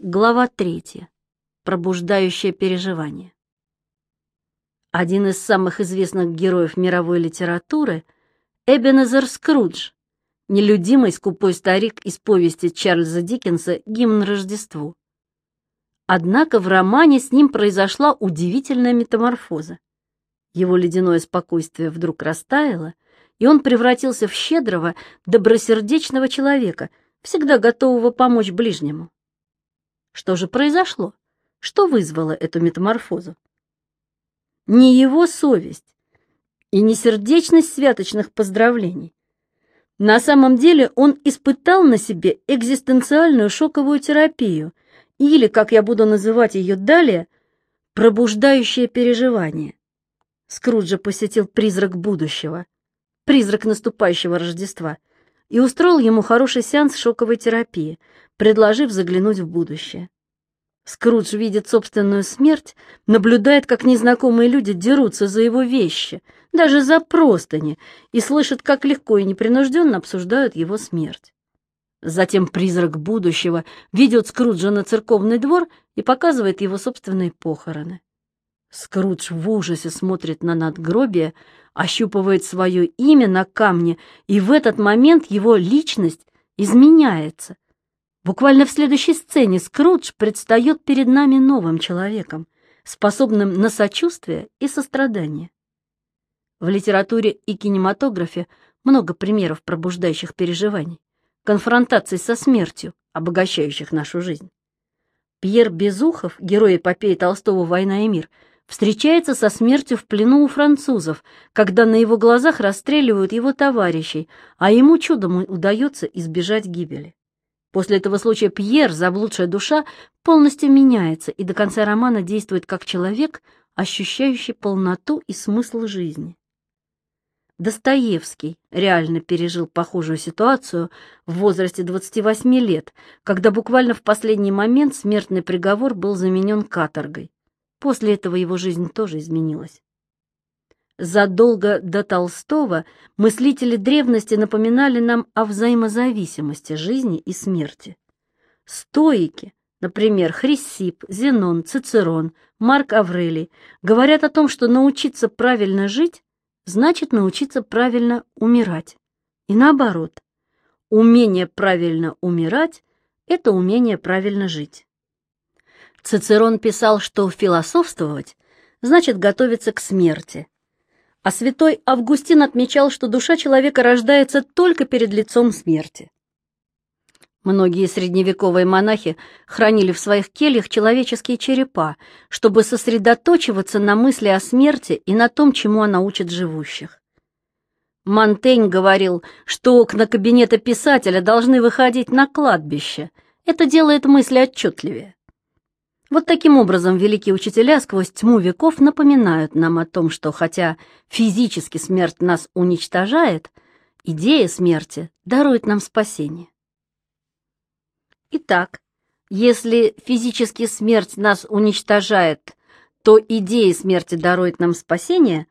Глава третья. Пробуждающее переживание. Один из самых известных героев мировой литературы — Эбенезер Скрудж, нелюдимый скупой старик из повести Чарльза Диккенса «Гимн Рождеству». Однако в романе с ним произошла удивительная метаморфоза. Его ледяное спокойствие вдруг растаяло, и он превратился в щедрого, добросердечного человека, всегда готового помочь ближнему. Что же произошло? Что вызвало эту метаморфозу? Не его совесть и не сердечность святочных поздравлений. На самом деле он испытал на себе экзистенциальную шоковую терапию или, как я буду называть ее далее, пробуждающее переживание. Скруджа посетил призрак будущего, призрак наступающего Рождества, и устроил ему хороший сеанс шоковой терапии, предложив заглянуть в будущее. Скрудж видит собственную смерть, наблюдает, как незнакомые люди дерутся за его вещи, даже за простыни, и слышит, как легко и непринужденно обсуждают его смерть. Затем призрак будущего ведет Скруджа на церковный двор и показывает его собственные похороны. Скрудж в ужасе смотрит на надгробие, ощупывает свое имя на камне, и в этот момент его личность изменяется. Буквально в следующей сцене Скрудж предстает перед нами новым человеком, способным на сочувствие и сострадание. В литературе и кинематографе много примеров пробуждающих переживаний, конфронтаций со смертью, обогащающих нашу жизнь. Пьер Безухов, герой эпопеи Толстого «Война и мир», встречается со смертью в плену у французов, когда на его глазах расстреливают его товарищей, а ему чудом удается избежать гибели. После этого случая Пьер, заблудшая душа, полностью меняется и до конца романа действует как человек, ощущающий полноту и смысл жизни. Достоевский реально пережил похожую ситуацию в возрасте 28 лет, когда буквально в последний момент смертный приговор был заменен каторгой. После этого его жизнь тоже изменилась. Задолго до Толстого мыслители древности напоминали нам о взаимозависимости жизни и смерти. Стоики, например, Хрисип, Зенон, Цицерон, Марк Аврелий, говорят о том, что научиться правильно жить значит научиться правильно умирать. И наоборот, умение правильно умирать – это умение правильно жить. Цицерон писал, что философствовать значит готовиться к смерти – а святой Августин отмечал, что душа человека рождается только перед лицом смерти. Многие средневековые монахи хранили в своих кельях человеческие черепа, чтобы сосредоточиваться на мысли о смерти и на том, чему она учит живущих. Монтень говорил, что окна кабинета писателя должны выходить на кладбище. Это делает мысли отчетливее. Вот таким образом великие учителя сквозь тьму веков напоминают нам о том, что хотя физически смерть нас уничтожает, идея смерти дарует нам спасение. Итак, если физически смерть нас уничтожает, то идея смерти дарует нам спасение,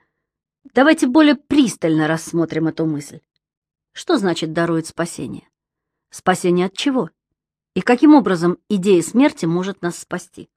давайте более пристально рассмотрим эту мысль. Что значит дарует спасение? Спасение от чего? И каким образом идея смерти может нас спасти?